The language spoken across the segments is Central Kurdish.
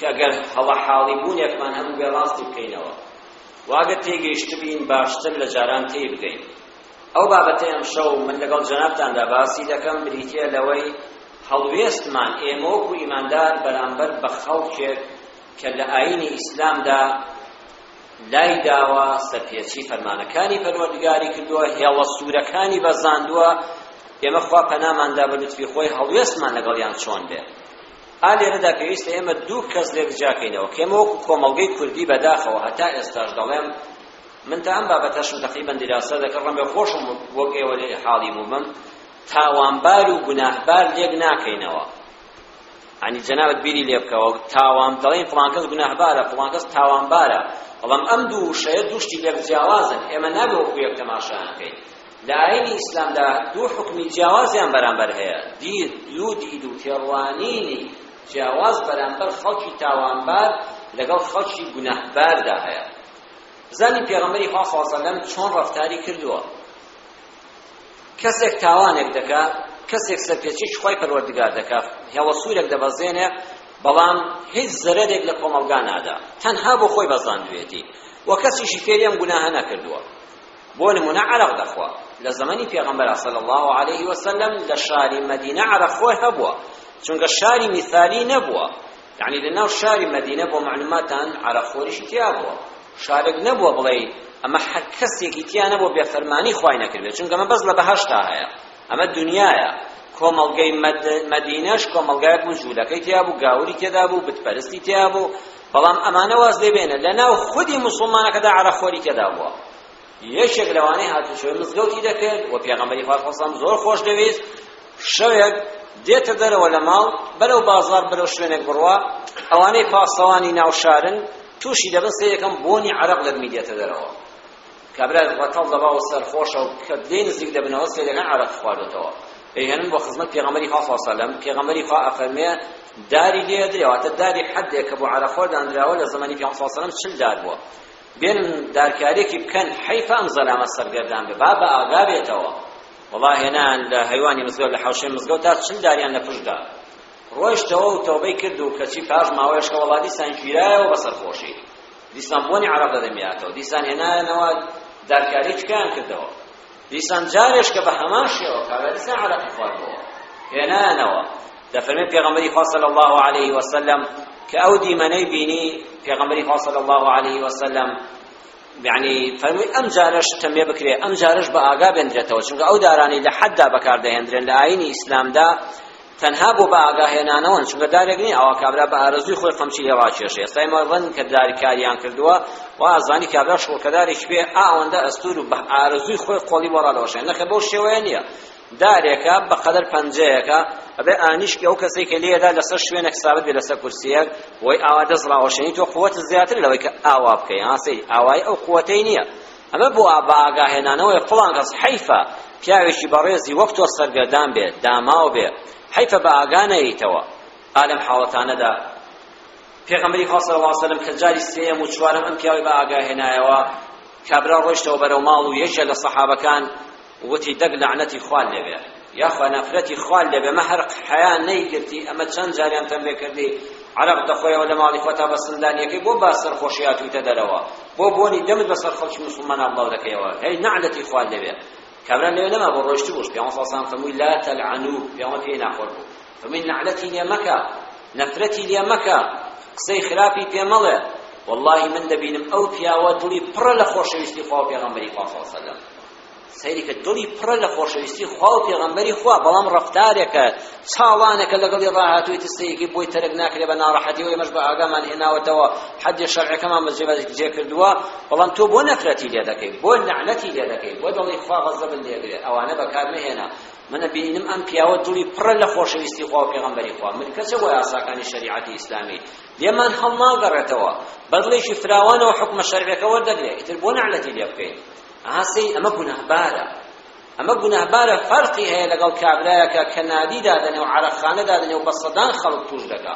کە گەر هەڵە حاڵی بوونێکمان هەبووبێ ڕاستی بکەینەوە و ئەگەر تێگەیشتبین باشتر لە جاران تێی بگەین. ئەو بابەتەی ئەمشەو من لەگەڵ جەنابتاندا باسی دەکەم بریتییە لەوەی هەڵوێستمان ئێمە وەکوو ئیماندار بەرامبەر بە خەڵکێک کە لە ئایینی ئیسلامدا لای داوە سەرپێچی فەرمانەکانی پەروەردگاری کردووە هێڵە سوورەکانی بەزاندووە ئێمە خوا پەناماندا بە لوتفی خۆی هەڵوێستمان لەگەڵیان چۆن بێ ئا لێرەدا پێویستە ئێمە دوو کەس لێک جیاکەینەوە کە ئێمە وەکو کۆمەڵگەی کوردی بەداخەوە هەتا ئێستاش دەڵێم من تا ئەم بابەتەشم تقریبا دیراسە دەکەم ڕەنگە خۆشم وەک ئێوە لێ حاڵی بووبم تاوانبار و گوناهبار لێک ناکەینەوە عنی جەنابەت بیری لێ بکەوە تاوان دەڵێن فڵان کەس گوناهبارە فڵان کەس تاوانبارە بەڵام ئەم دوو وشەیە دوو شتی لێک جیاوازن ئێمە نابێ وەکو یەک تەماشایان بکەین لە ئایینی ئیسلامدا دوو حوکمی جیاوازیان بەرامبەر هەیە، دید، دوو دید و تێڕوانینی جیاواز بەرامبەر خەڵکی تاوانبار لەگەڵ خەڵکی گوناهباردا هەیە. بزانین پێغەمبەری خوا صلی اللە علیه و سلم چۆن ڕەفتاری کردووە؟ کەسێک تاوانێک دەکا، کەسێک سەرپێچیی خوای پەروەردگار دەکا، هێڵە سوورێک دەبەزێنێ، بەڵام هیچ زەرەرێک لە کۆمەڵگا نادا، تەنها بۆ خۆی بەزاندوویەتی و کەسیشی فێری ئەم گوناهە نەکردووە. بۆ نمونە عەرەق دەخوا لە زەمەنی پێغەمبەر صلی الله علیه و سلم لە شاری مەدینە عەرەق خۆر هەبووە چونکە شاری میثالی نەبووە یعنی لە ناو شاری مەدینە بۆ معلوماتان عەرەق خۆریشی تیا بووە شارێک نەبووە بڵێ ئەمە هەر کەسێکی تیا نەبوو بێ فەرمانی خوای نەکردێت چونکە ئەمە بەس لە بەهەشتا هەیە ئەمە دنیایە کۆمەڵگەی مەدینەش کۆمەڵگای بوو جوولەکەی تیا بوو گاوری تێدا بوو بتپەرستی تیا بوو بەڵام ئەمانە واز لێ بێنە لەناو خودی موسڵمانەکەدا عەرەخۆری تێدا بووە یەکێک لەوانەی هاتوچۆی مزگەوتی دەکرد و پێغەمبەری خوا خۆسەم زۆر خۆش دەویست شەوێک دێتە دەرەوە لە ماڵ بەرەو بازار بەرەو شوێنێک بڕوا ئەوانەی پاسەوانی ناوشارن تووشی دەبن سێ یەکەم بۆنی عەرەق لەدمی دێتە دەرەوە کابرا ڕەتەڵ دەبا و سەرخۆشە و کە لێی نزیک دەبنەوە سێدەکان عەرەقی خواردۆتەوە ئەیهێنن بۆ خزمەت پێغەمبەری خوا صلی الله علیه و سلم پێغەمبەری خوا ئەفەرمێ داری لێ ئەدرێ واتە داری حەدێک کە بۆ عەرەخۆر داندراوە لە زەمەنی پێغەمبەر صلی الله علیه و سلم چل دار بووە بێنن دارکارێکی بکەن حەیفە ئەم زەلامە سەرگەردان بێ با بە ئاگا بێتەوە وڵا هێنان لە هەیوانی مزگەوت لە حەوشەی مزگەوت تا چل داریان لە پشتدا ڕۆیشتەوە و تەوبەی کرد و کەچی پاش ماوەیەشکە وڵادی سانگیرایەوە بە سەرخۆشی دیسان بۆنی عەرەب لە دەمیاتەوە دیسان هێنایانەوە دارکاری تکایان کردەوە دیسان جارێش کە بە هەمان شێوە کابرا دیسان عەرەقی خوارد بۆ هێنایانەوە دەفەرمێت پێغەمبەری خوا صلی الله علیه وسلم کە ئەو دیمەنەی بینی پێغەمبەری خوا صلی الله علیه وسلم یعنی فەرمووی ئەم جارش تەمێ بکرێ ئەم جارش بە ئاگا بێندرێتەوە چونکە ئەو دارانی لە حەددا بەکاردەهێندرێن لە ئاینی ئیسلامدا تەنها بۆ بەئاگاهێنانەوەن چونکە دارێک نیە ئەوا کابرا بە ئارەزووی خۆی قەمچی لێ ڕاکێشێ ئێستا ئێمە ڕەنگ کە داری کاریان کردووە و ئازانی کابرا شۆکەدارێکی پێ ئاوەندە ئەستور و بە ئارەزووی خۆی قۆڵی بۆ ڕادەوەشێن نەخێ بەو شێوەیە نییە دارێکە بەقەدەر پەنجەیەکە ئەبێ ئانیشکی ئەو کەسێک کە لێدا لەسەر شوێنێک سابت بێ لەسەر کورسیەک وەی ئاوا دەست ڕاوەشێنی تۆ قووەت زیاتر لەوەی کە ئاوا بکەی ها سەیری ئاوای ئەو قووەتەی نییە ئەمە بۆ بەئاگاهێنانەوەیە فڵان کەس حەیفە پیاوێکی بەڕێزی وەک تۆ سەرگەردان بێ داماو بێ حەیفە بە ئاگا نەیتەوە ئا لەم حاڵەتانەدا پێغەمبەری خوا صلی الله علیه وسلم کە جاری سێیەم و چوارەم ئەم پیاوی بە ئاگاهێنایەوە کابرا ڕۆیشتەوە بەرەو ماڵ و یەکێ لە سەحابەکان وتی دەک لەعنەتی خوات لێبێ یاخوا نەفرەتی خوات لێبێ مە هەرق حەیا نەیگرتی ئەمە چەند جاریان تەمبێ کردی عەرەق دەخۆیەوە لە ماڵی خۆتا بە سندانیەکەی بۆ با سەرخۆشی هاتوویتە دەرەوە بۆ بۆنی دەمت بەسەر خەڵکی موسڵمانا بڵاو دەکەیەوە هەی نەعلەتی خوات لێبێ کابرا لەوێ نەما بۆ ڕۆیشتی بووش پێغەمبەر صلی الله فەرمووی لا تلعنو پێغەمبەر پێی ناخۆش بوو فەرمووی نەعلەتی لێ مەکە نەفرەتی لێ مەکە قسەی خراپی پێ مەڵێ واللهی من دەبینم ئەو پیاوە دڵی پڕە لە خۆشەویستی خوا و پێغەمبەری خوا صلی الله علیه وسلم سەیرکە دڵی پڕە لە خۆشەویستی خوا و پێغەمبەری خوا بەڵام ڕەفتارێکە ساڵانێکە لەگەڵی ڕاهاتووی تستەیەکی بۆی تەرک ناکرێ بە ناڕەحەتی و ئێمەش بە ئاگامان هێناوەتەوە حەدی شەرعەکەمان بەجێ کردووە بەڵام تۆ بۆ نەفرەتی لێ دەکەی بۆ لەعنەتی لێ دەکەی بۆ دەڵی خوا غەزەبت لێ بێ ئەوانە بەکار مەهێنە منە بینم ئەم پیاوە دڵی پڕە لە خۆشەویستی خوا و پێغەمبەری خوا من کەسە وە یاساکانی شەریعەتی ئیسلامی لێمان هەڵناگەڕێتەوە بەدڵێکی فراوانەوە حکومە شەرعەکە وەردەگرێت ئیتر بۆ نەعلەتی لێ بکەین ئەها سەیر ئەمە گوناهبارە ئەمە گوناهبارە فەرقی هەیە لەگەڵ کابرایەکە کە نادی دادەنێ و عەرەقخانە دادەنێ و بە سەدان خەڵک توش دەکا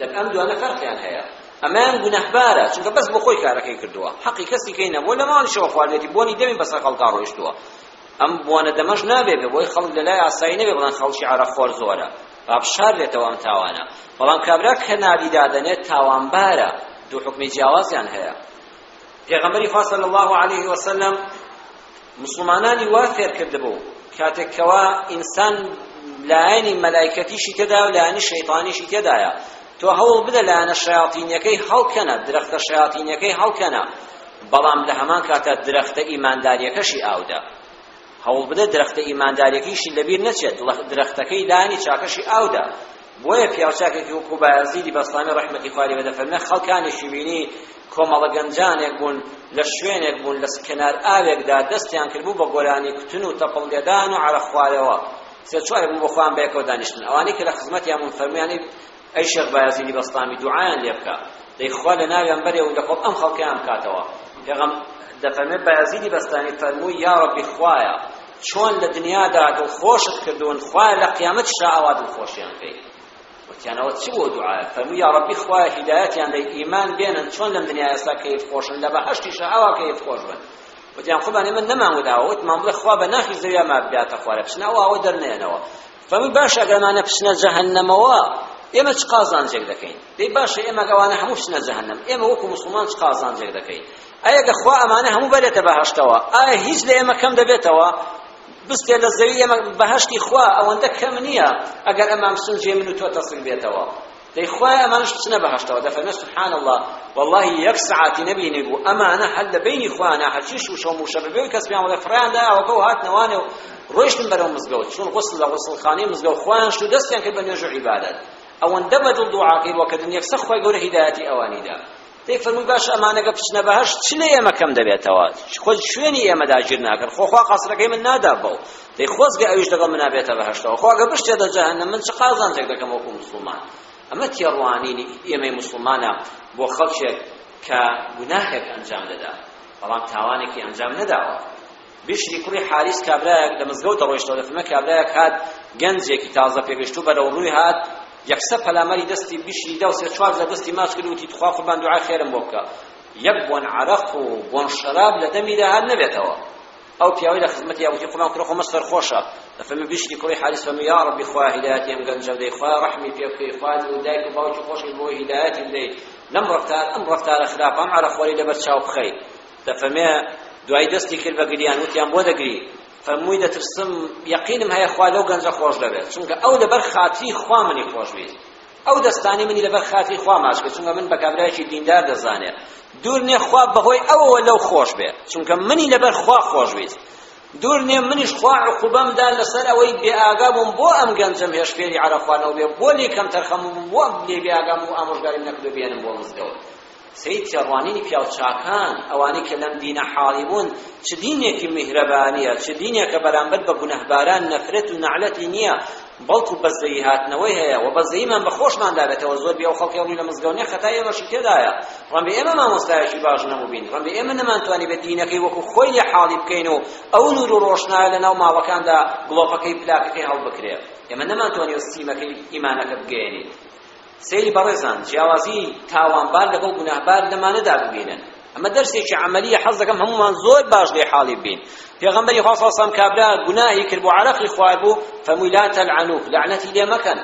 دەک ئەم دوانە فەرقیان هەیە ئەمەیان گوناهبارە چونکە بەس بۆ خۆی کارەکەی کردووە حەقی کەسی کەی نەبووە لە ماڵیشەوە خواردێتی بۆنی دەمی بەسەر خەڵکا ڕۆیشتووە ئەم بوانە دەمەش نابێ بێ بۆی خەڵک لە لای ئاسایی نەبێ بڵێن خەڵکی عەرەخۆر زۆرە با بشار بێتەوە ئەم تاوانە بەڵام کابرا کە ناوی دادەنێت تاوانبارە دوو حکمی جیاوازیان هەیە پێغەمبەری خوا صلی اللە علیه وسلم مسلمانانی وا فێرکردبوو کاتێک کەوا ئینسان لایەنی مەلایکەتیشی تێدا و لایەنی شەیطانیشی تێدایە تۆ هەوڵ بدە لایەنە شەیاطینیەکەی هەڵکەنە درەختە شەیاطینیەکەی هەڵکەنە بەڵام لە هەمان کاتە درەختە ئیمانداریەکەشی ئاودە هەوڵبدە درەختە ئیمانداریەکەیشی لەبیر نەچێت، درەختەکەی لانی چاکەشی ئاودا، بۆیە پیاوچاکێکی وەکو بایەزیدی بەسطامی ڕەحمەتی خوای لێ بێت دەفەرمێ خەڵکانێکی بینی کۆمەڵە گەنجانێک بوون لە شوێنێک بوون لە کەنار ئاوێکدا دەستیان کردبوو بە گۆرانی کوتن و تەپڵ لێدان و عەرەق خوارەوە سێ چوارێک بوو بە خۆیان بەیەکەوە دانیشتن ئەوانەی کە لە خزمەتیان بوون فەرموویان ئەی شێخ بایەزیدی بەسطامی دوعایان لێ بکە دەی خوا لە ناویان بەرێ و لە خۆڵ ئەم خەڵکەیان بکاتەوە پێغەم دەفەرمێ بایەزیدی بەستامی فەرمووی یا ڕەبی خوایە چۆن لە دنیادا دڵخۆشت کردوون خوایە لە قیامەت شا ئەوا دڵخۆشیان کەی وتیانەوە چ بۆ دوعایە فەرمووی یا ڕەبی خوایە هیدایەتیان دەی ئیمان بێنن چۆن لەم دنیا ئێستا کەیف خۆشن لە بەهەشتی شا ئەوا کەیف خۆش بن وتیان قوربانی من نەمانگداوە وتمان بڵێ خوا بە ناخی زەویا ما بداتە خوارە بچنەوە ئەوە دەرنێنەوە فەرمووی باشە ئەگەر ئەمانە بچنە جەهەنەمەوە ئێمە چ قازانجێک دەکەین دەی باشە ئێمە ئەگەر ئەوانە هەموو بچنە جەهەنەم ئێمە وەکو موسڵمان چ قازانجێک دەکەین ئایا گە خوا ئەمانە هەموو بەرێتە بەهەشتەوە ئایا هیچ لە ئێمە کەم دەبێتەوە بستێ لە زەوی ئێمە بەهەشتی خوا ئەوەندە کەم نییە ئەگەر ئەمان بچن جێ من و تۆ تەسک بێتەوە دەی خوایە ئەمانەش بچنە بەهەشتەوە دەفەرمێ سبحان اللە واللە یەک سەعاتی نەبینی بوو ئەمانە هەر لە بینی خۆیانە هەرچی شوشە و موشە بەبێ کەس پێیان وڵێ فڕیان دا ئەوەکە و هاتنە وانێ و ڕۆیشتن بەرەو مزگەوت چون غسل لە غسڵخانەی مزگەوت خۆیان شت و دەستیان کرد بە نوێژ و عیبادەت ئەوەندە بەدڵ دوعاکەی بۆ کردن یەکسەر خوای گەورە هیدایەتی ئەوانی دا پێی فەرمووی باشە ئەمانە گەر بچنە بەهەشت چ لە ئێمە کەم دەبێتەوە خۆ شوێنی ئێمە داگیر ناکەن خۆ خوا قەسرەکەی من نادا بەو دەی خۆزگە ئەویش لەگەڵ منا بێتە بەهەشتەوە خۆ ئەگەر بشتێتە جەهەنەم من چ قازانجێک دەکەم وەکو موسڵمان ئەمە تێڕوانینی ئێمەی موسڵمانە بۆ خەڵکێک کە گوناهێک ئەنجام دەدا بەڵام تاوانێکی ئەنجام نەداوە بشری کوڕی حاریس کابرایەک لە مزگەوت دەڕۆیشتەوە دەفەرمێ کابرایەک هات گەنجێکی تازە پێگەشتوو بەرەو ڕووی هات یەکسەر پەلاماری دەستی بشری دا و سێ چوار جار دەستی ماچ کرد وتی تخوا قوربان دوعای خێرم بۆ بکە یەک بۆن عەرەق و بۆن شەراب لە دەمیدا هەر نەبێتەوە ئەو پیاوەی لە خزمەتی یا وتی قوربان کوڕە خۆ مە سەرخۆشە دەفەرمێ بشری کوڕی حاریس فەرمووی یا ڕەبی خوا هیدایەتی ئەم گەنجە بدەی خوا ڕەحمی پێ بکەی خوا دایک و باوکی خۆشی بۆ هیدایەتی بدەی لەم ڕەفتار ئەم ڕەفتارە خراپەم عەرەقخۆری لەبەر چاو بخەی دەفەرمێ دوای دەستی کرد بە گریان وتیان بۆ دەگری فەرمووی دەترسم یەقینم هەیە خوا لەو گەنجە خۆش دەبێت چونکە ئەو لەبەر خاتری خوا منی خۆش ویست ئەو دەستانی منی لەبەر خاتری خوا ماچ کرد چونکە من بە کابرایەکی دیندار دەزانێ دوور نیە خوا بەهۆی ئەوەوە لەو خۆش بێ چونکە منی لەبەر خوا خۆش ویست دوور نیە منیش خوا عقوبەم دا لەسەر ئەوەی بێ ئاگا بووم بۆ ئەم گەنجەم هێش فێری عەرەفانەوە بێ بۆ لێ کەم تەرخەم بووم بۆ لێ بێ ئاگام و ئامۆژگاریم نەکردو بێنم بۆ مزگەوت سەی تێڕوانینی پیاو چاکان ئەوانەی کە لەم دینە حاڵی بوون چ دینێکی میهرەبانیە چ دینێکە بەرامبەر بە گوناهباران نەفرەت و نەعلەتی نییە بەڵکو بەزەیی هاتنەوەی هەیە و بەزەییمان بە خۆشمان دابێتەوە زۆر بێ و خەڵکی ڕووی لە مزگەوت نیە خەتای ئێمەشی تێدایە ڕەنبێ ئێمە مامۆستایەکی باش نەبووبین ڕەنبێ ئێمە نەمانتوانی بە دینەکەی وەکو خۆی لێ حاڵی بکەین و ئەو نور و ڕۆشنایە لەناو ماڵەکاندا گڵۆپەکەی پلاکەکەی هەڵبکرێت ئێمە نەمانتوانی و سیمەکەی ئیمانەکە بگەیەنین سەیری بەڕێزان جیاوازی تاوانبار لەگەڵ گوناهبار لەمانەدا ببینن ئەمە دەرسێکی عملیە حەز دەکەم هەمومان زۆر باش لێ حاڵی بین پێغەمبەری خوا سەڵسەم کابرا گوناهی کرد بۆ عەرەقی خوار بوو فەمووی لا تەلعنوه لەعنەتی لێ مەکەن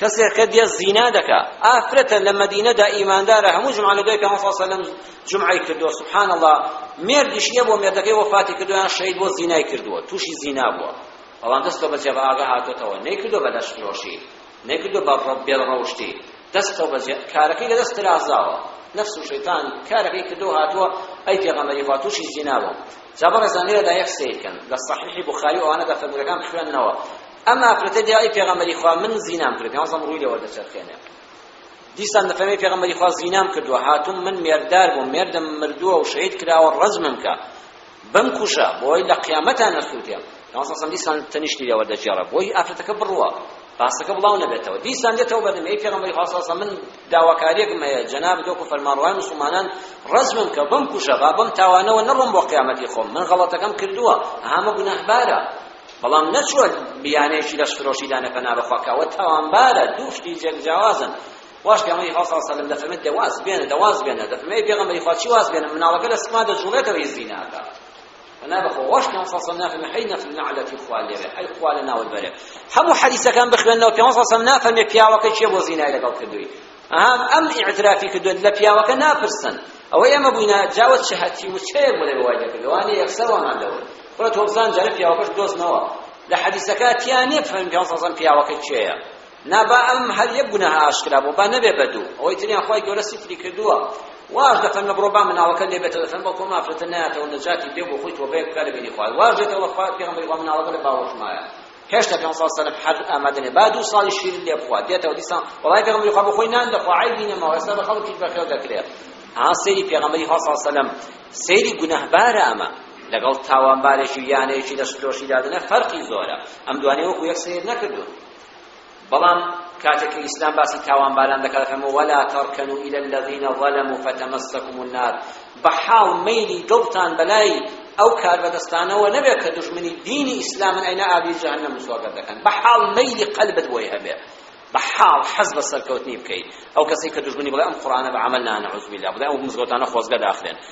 کەسێک کە دێ زینا دەکا ئافرەتە لە مەدینەدا ئیماندارە هەموو جمعە لە دوای پێغەمبەر صلی الله جمعەی کردووە سبحان الله مێردیش نییە بۆ مێردەکەی وەفاتی کردویان شەهید بۆ زینای کردووە تووشی زینا بووە بەڵام دەستەوە بەجێ بە ئاگا هاتۆتەوە نەیکردو بەلەش فرۆشی نەیکردوە بە ڕە بێ ڕەوشتی دەست خۆ بەجێ کارەکەی لە دەست ترازاوە نەفس و شەیتان کارەکەی کردو هاتووە ئەی پێغەمبەری خوا تووشی زینا بوو جا بەڕێزان لێرەدا یەک سەیر کەن لە صحیحی بخاری و ئەوانەدا فەرموودەکان بخوێننەوە ئەم ئافرەتە دیا ئەی پێغەمبەری خوا من زینام کرد پێغەمبەر ڕووی لێوە دەچەرخێنێ دیسان دەفەرمی پێغەمبەری خوا زینام کردووە هاتووم من مێردار بووم مێردم مردووە و شەهید کراوە ڕەجمم کە بمکوژە بۆی لە قیامەتا نەسووتێم پێغەمبەر صلی دیسان تەنیشتی لێ وەردەگێڕە بۆی ئافرەتەکە بڕوا باسەکە بڵاو نەبێتەوە دیسان دێتەوە بەدەم ئی پێغەمبەری خوا صلی الله من داواکاریەکم هەیە جەناب دۆکو فەرمانڕەوای موسڵمانان ڕەزمم کە بمکوژە با بم تاوانەوە نەڕۆم بۆ قیامەتی خۆم من غەڵەتەکەم کردووە هەمە گوناهبارە بەڵام نەچووە بیانەیەکی لەشفرۆشیدا نەپەنا بەخوا کە ئەوە تاوانبارە دوو شتی جێک جیاوازن واش پێغەمبەری خوا صلی اللە علیە و سلم دەفەرمێت دە واز بێنە دە واز بێنە دەفەرمێت ئەی پێغەمبەری خوا چی واز بێنم مناڵەکە لە سکما دەجوڵێتەوە هی زینا ئەکات فنا بخۆ واش پێغەمبەر صلی اللە علیه و سلم نافەرمێت حی نەفل نعلەتی خوا لێرە ئەی خوا لە ناوت بەرێ هەموو حەدیسەکان بخوێنەوە پێغەمبەر صلی اللە علیه و سلم نافەرمێت پیاوەکە چیە بۆ زینای لەگەڵ کردووی ئەهام ئەم ئیعترافی کردوێت لە پیاوەکە ناپرسن ئەوە ئێمە بووینە جاوە چ هەتی و چێ بۆ لەوە وای دەکردوانێ یەکسەر وامان دەوت بڕە تۆبزان جارە پیاوەکەش دۆست نەوە لە حەدیسەکە تیانێ فەرمی پێغەمبەر صلی اللە علیه و سلم پیاوەکە چێە نا با ئەم هەر یەک گوناهە ئاشکرا بوو با نەبێ بە دوو ئەوەی تریان خوای گەورە سیتری کردووە واش دەفەرمە بڕۆ با مناڵەکە لێ بێتەوە دەفەرمە بەڵکو مافرەتە نایەتەوە نەجاتی بێ بۆ خۆی تۆبەیە بکا لە بینی خوای واش دێتەوە خوای پێغەمبەری وا مناڵەکە لە باوەشمایە هێشتا پێ ساڵ سەلم حەر ئامادەێ با دوو ساڵی شیرین لێ بخوا دێتەوە دیسان وڵای پێغەمبەری خوا بۆ خۆی نان دەخوا عیبی نەماوە ئێستا بە خەڵکی بەخێو دەکرێت ئا سەیری پێغەمبەری خوا ساڵ سەلم سەیری گوناهبارە ئەمە لەگەڵ تاوانبارێکی یانەیەکی لە شلۆشی دادنە فەرقی زۆرە ئەم دوانەیە وەکو یەک سەیر نەکردوون بەڵام کاتێک کە ئیسلام باسی تاوانباران دەکات دەفەرمو ولا تركنوا الى الذين ظلموا فتمسكم النار بەحاڵ مەیلی دڵتان بەلای ئەو کاربەدەستانەوە نەبێت کە دژمنی دینی ئیسلامن ئەینا ئاگری جەهەنەم مسواگەر دەکەن بەحاڵ مەیلی قەلبت بۆی هەبێت بەحاڵ حەز بە سەرکەوتنی بکەیت ئەو کەسی کە دژمنی بڵێ ئەم قورانە بە عمل نانە عزب بالله بڵێ ئەو مزگەوتانە خۆزگە داخلێن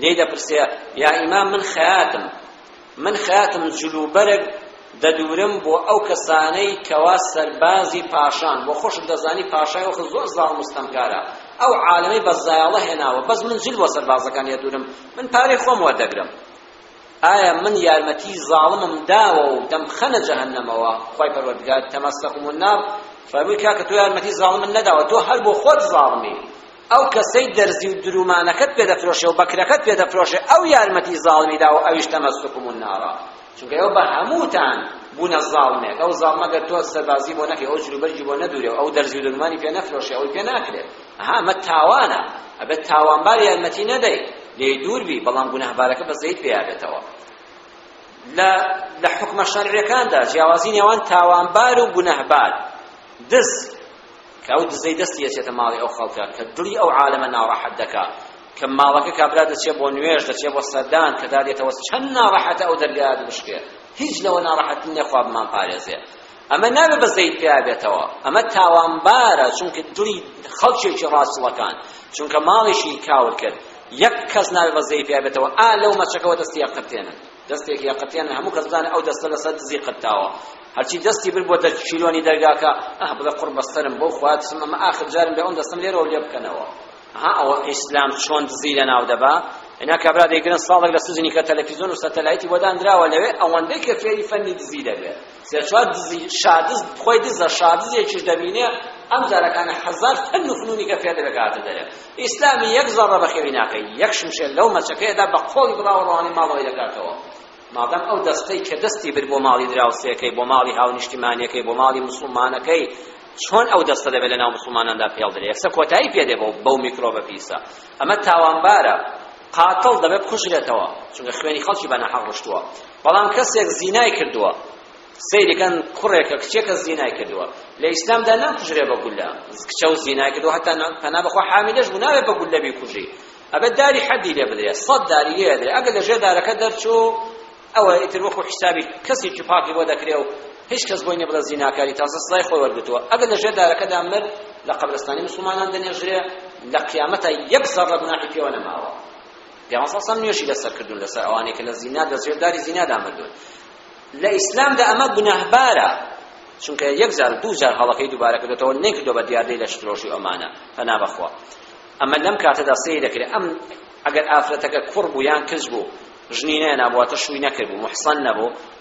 لێی دەپرسێ، یا ئیمام من خەیاتم، من خەیاتم جل و بەرگ دەدورم بۆ ئەو کەسانەی کەوا سەربازی پاشان، بۆ خۆشت دەزانی پاشای وەخت زۆر زاڵم و ستەمکارە، ئەو عالەمەی بە زایەڵە هێناوە، بەس من جل بۆ سەربازەکانی ئەدورم، من پارەی خۆم وەردەگرم. ئایا من یارمەتی زاڵمم داوە و دەمخەنە جەهەنەمەوە؟ خوای پەروەردگار، تەمەسەکم النار، فەرمووی، کاکە تۆ یارمەتی زاڵمت نەداوە، تۆ هەر بۆ خۆت زاڵمی. ئەو کەسەی دەرزی و درومانەکەت پێ دەفرۆشێ و بەکرەکەت پێ دەفرۆشێ ئەو یارمەتی زاڵمی داوە ئەویش تەمەسوکم و نارا چونکە ئێوە بە هەمووتان بوونە زاڵمێک ئەو زاڵمە گەر تۆ سەربازی بۆ نەکەی ئەو جلوبەرگی بۆ نەدورێ و ئەو دەرزی و درومانی پێ نەفرۆشێ ئەوی پێ ناکرێ ئەها ئەمە تاوانە ئەبێت تاوانبار یارمەتی نەدەی لێی دوور بی بەڵام گوناهبارەکە بە زەید پێیا بێتەوە لە لە حکومە شەرعیەکاندا جیاوازی نێوان تاوانبار و گوناهبار دز کە ئەو دزەی دەستی ئەچێتە ماڵی ئەو خەڵکە کە دڵی ئەو عالەمە ناڕەحەت دەکا کە ماڵەکە کابرا دەچێت بۆ نوێژ دەچێت بۆ سەردان کە دادێتەوە چەند ناڕەحەتە ئەو دەرگایە دبشکێ هیچ لەوە ناڕەحەت نییە خوا بمان پارێزێ ئەمە نابێ بە زەید پیا بێتەوە ئەمە تاوانبارە چونکە دڵی خەڵکێکی ڕاستڵەکان چونکە ماڵیشی کاول کرد یەک کەس نابێ بە زەید پیا بێتەوە ئا لەو مەچەکەوە دەستی ئەقرتێنن دەستێک یەقەتێنن هەموو کەس بزانێ ئەو دەستە لەسەر دزی قرتاوە هەرچی دەستی برد بۆ دەرچیلۆنی دەرگاکە ئەه بڵێ قڕ بەستەرم بەو خوا دسم ئەمە ئاخر جارم بێ ئەم دەستم لێرەوە لێ بکەنەوە ها ئەوە ئیسلام چۆن دزی لەناو دەبا ئینا کابرا دەیگرن ساڵێک لە سجنی کە تەلەفیزۆن و سەتەلایتی بۆ دانراوە لەوێ ئەوەندەی کە فێری فەنی دزی دەبێت سێ چوار دزی شادز خۆی دزە شادزێکیش دەبینێ ئەم جارەکانە هەزار تەن نوفنونی کە فێر دەبێت کاتە دەرێ ئیسلامی یەک زەڕە بەخێوی ناکەی یەک شمشێ لەو مەچەکەیەدا بە قۆڵی بڕاوە ڕەوانی ماڵەوەی دەکاتەوە مادام ئەو دەستەی کە دەستی بر بۆ ماڵی دراوسێکەی بۆ ماڵی هاونیشتیمانەکەی بۆ ماڵی مسلمانەکەی چۆن ئەو دەستە دەبێت لە ناو مسلماناندا پێڵ درێ یەکسە کۆتایی پێ دێ بەو میکرۆبە پیسە ئەمە تاوانبارە قاتڵ دەبێت بکوژرێتەوە چونکە خوێنی خەڵکی بە نەحەق ڕشتووە بەڵام کەسێک زینای کردووە سەیری کەن کوڕێکە کچێکە زینای کردووە لە ئیسلامدا ناکوژرێ بە گولە کچە و زینای کردووە هەتا پەنا بەخوا حامیلەش بوو نابێت بە گولە بیکوژی ئەبێت داری حەدی لێ بدرێت سەد داری لێ دەدرێت ئەگەر لە ژێر دارەکە دەرچوو ئەوە ئیتر وەکو حیسابی کەسێکی پاکی بۆ دەکرێ و هیچ کەس بۆی نەبڵە زیناکاری تازە سزای خۆی وەرگتووە ئەگەر لە ژێر دارەکەدا مرد لە قەبرستانی مسلمانان دەنێژرێ لە قیامەتە یەک زەڕە گوناحی پێوە نەماوە پێغەمبەر صلی اللە علیە و سلم نوێژی لەسەر کردوون لەسەر ئەوانەی کە لە زینا لە ژێر داری زینادا مردوون لە ئیسلامدا ئەمە گوناهبارە چونکە یەک جار دوو جار هەڵەکەی دووبارە کردێتەوە نەکردو بە دیاردەی لە شترۆشی ئەمانە پەنا بەخوا ئەمە لەم کاتەدا سەیری دەکرێت ئەم ئەگەر ئافرەتەکە کوڕ بوو یان کچ بوو ژنی نەنابووە تە شووی نەکردبوو محسن نەبوو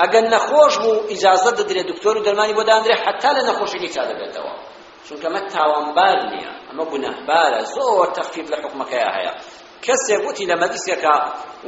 ئەگەر نەخۆش بوو ئیجازە دەدرێت دکتۆر و دەرمانی بۆ دادەنرێت حەتا لە نەخۆشیەکەی چادەبێتەوە چونکە ئەمە تاوانبار نییە ئەمە گوناهبارە زۆر تەخفیف لە حکومەکەیا هەیە کەسێک وتی لە مەجلیسێکا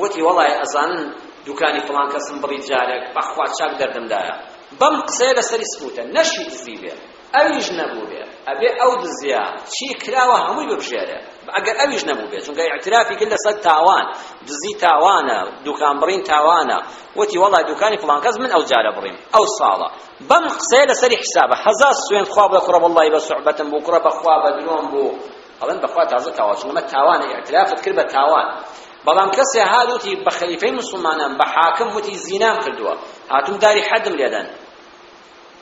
وتی وەڵای ئەزانن دوکانی فڵان کەسم بڕی جارێک بەخوا چاک دەردمدایە بەم قسەیە لەسەری سپوتە نەشی دزی بێ ئەویش نەبووبێ ئەبێ ئەو دزیە چی کراوە هەمووی ببژێرێ ئەگەر ئەویش نەبووبێ چونکە ئیعترافی کرد لەسەر تاوان دزی تاوانە دوکان بڕین تاوانە وتی وەڵا دوکانی فڵان کەس من ئەو جارە بڕیم ئەو ساڵە بەم قسەیە لەسەری حسابە هەزار سوێن خوا بە کوڕە وەڵڵای بە سوعبەتم بوو کوڕە بەخوا بە درۆم بوو ئەڵێن بەخوا تازە تاوا چونمە تاوانە ئیعترافت کرد بە تاوان بەڵام کەسێ هات وتی بە خەلیفەی مسلمانان بە حاکم وتی زینام کردووە هاتوم داری حەدم لێدەن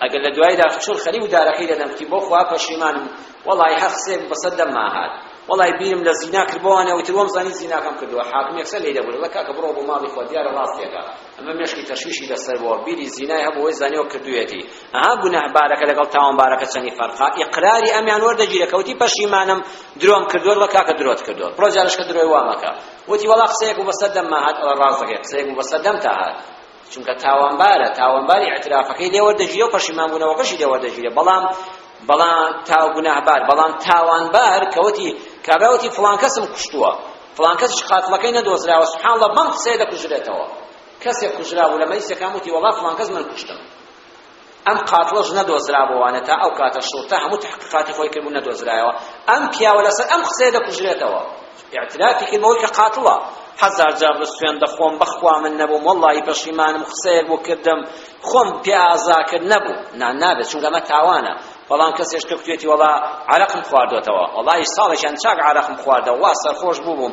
ئەگەر لە دوایدا چۆن خەری و دارەکەی دەدەم کتی بۆ خوا پەشیمانم وەڵای هەر قسەیەک بەسەر دەمما هات وەڵای بیرم لە زینا کرد بۆوانە وتی وەم زانی زیناکەم کردووە حاکم یەکسەر لێی دەبوو دەڵێ کاکە بڕۆ بۆ ماڵی خۆت دیارە ڕاستیەکە ئەمە مێشکی تەشویشی لەسەر بووە بیری زینای هەبوو وەی زانیەوە کردوویەتی ئەها گوناهبارەکە لەگەڵ تاوانبارەکە چەنی فەرقا ئیقراری ئەمیان وەردەگیرە کە وتی پەشیمانم درۆم کردووە دەڵێ کاکە درۆت کردووە بڕۆ جارشکە درۆی وا مەکە وتی وەڵا قسەیەک بوو بەسەر دەمما هات ئەوە ڕاست دەکەی قسەیەک بوو بەسەر دەمتا هات چونکە تاوانبارە تاوانباری اعترافەکەی لێ وەردەگیرێ و پەشیمان بوونەوەکەشی لێ وەردەگیرێ بەڵام بەڵام تا گوناهبار بەڵام تاوانبار کەوتی کابراوتی فلان کەسم کوشتووە فلان کەسش قاتڵەکەی نەدۆزراوە سبحان الله بەم قسەیە دەکوژرێتەوە کەسێک کوژرا بوو لە مەیسەکان وتی وەڵا فلان کەس من کوشتم ئەم قاتڵەش نەدۆزرابۆوانە تا ئەو کاتە شوڕتە هەموو تەحقیقاتی خۆی کردبوو نەدۆزرایەوە ئەم پیاوە لەسەر ئەم قسەیە دەکوژرێتەوە ئیعترافی کرد بەوەی کە قاتڵە هەزار جار بە سوێن دەخۆم بەخوا من نەبووم وەڵڵاهی پەشیمانم قسەیەک بۆ کردم خۆم پێ ئازا کرد نەبوو نا نابێت چونکە ئەمە تاوانە بەڵام کەسێش کە بتوێتی وەڵا عەرەقم خواردۆتەوە وەڵاهی ساڵێکیان چاک عەرەقم خواردەوە وا سەرخۆش بووبووم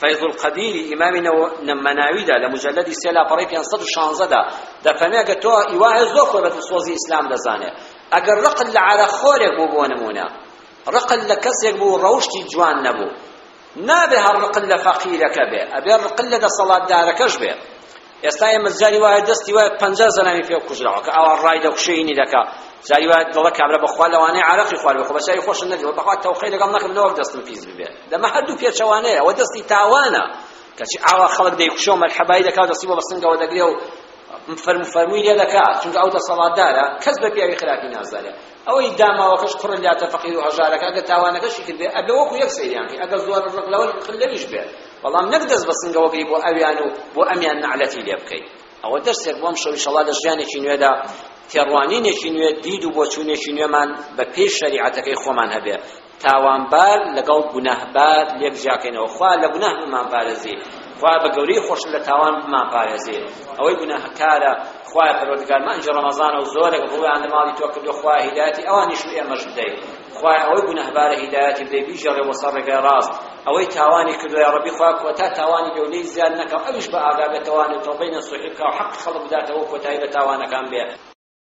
فیض القدیری ئیمامی مەناویدا لە مجلدی سێ لاپەڕەی پێنج سەد و شانزە دا دەفەرمێ کە تۆ ئیوایە زۆر خۆی بە دڵسۆزی ئیسلام دەزانێ ئەگەر ڕقت لە عەرەق خۆرێک بوو بۆ نمونە ڕقت لە کەسێک بوو ڕەوشتی جوان نەبوو نابێ هەر ڕقت لە فەقیرەکە بێ ئەبێ ڕقت لە دەسەڵاتدارەکەش بێ ئێستا ئێمە جاری وایە دەستی وایە پەنجا زەلامی پێ کوژراوە کە ئاوا ڕای دەکوشێنی دەکا جاری وایە دڵە کابرا بەخوا لەوانەیە عارەقی خوارد بخۆ بەس ئەوی خۆشم نەدیوە بەخوا تەوقەی لەگەڵ نەکرد لەوەک دەستم پیس ببێ دەمە هەردوو پێچەوانەیە ئەوە دەستی تاوانە کەچی ئاوا خەڵک دەیکوشە و مەرحەبایی دەکا و دەستی بۆ بەسنگەوە دەگرێ و فەرموفەرمووی لێ دەکا چونکە ئەو دەسەڵاتدارە کەس بە پیاوی خراپی نازانێ ئەوەی داماوەکەش قڕە لاتە فەقیر و هەژارەکە ئەگەر تاوانەکەشی کردبێ ئەبێ وەکو یەک سەیریان کەی ئەگەر زۆر ڕق لەوە خل لەویش بێ بەڵام نەک دەست بە سنگەوە گری بۆ ئەویان و بۆ ئەمیان نەعلەتی لێ بکەی ئەوە دەرسێک بۆم شەوی شەڵا لە ژیانێکی نوێدا تێڕوانینێکی نوێ دید و بۆچوونێکی نوێمان بە پێی شەریعەتەکەی خۆمان هەبێ تاوانبار لەگەڵ گوناهبار لێک جیاکەینەوە خوا لە گوناه بمانپارێزی خوایە بە گەورەی خۆشت لە تاوان بمانپارێزی ئەوەی گوناهکارە خوایە پەروەردگار مانگی ڕەمەزانە و زۆرێک ڕوویان لە ماڵی تۆ کردو خوایە هیدایەتی ئەوانیش و ئێمەش بدەی خوایە ئەوەی گوناهبارە هیدایەتی بدەی بیگێڕێ بۆ سەر ڕێگای ڕاست ئەوەی تاوانی کردووە یا ڕەبی خوا کۆتا تاوانی بێ و لێی زیاد نەکەم ئەویش بە ئاگا بێتەوانێ و تۆبەی نەسوحی بکا و حەقی خەڵک بداتەوە و کۆتایی بە تاوانەکان بێ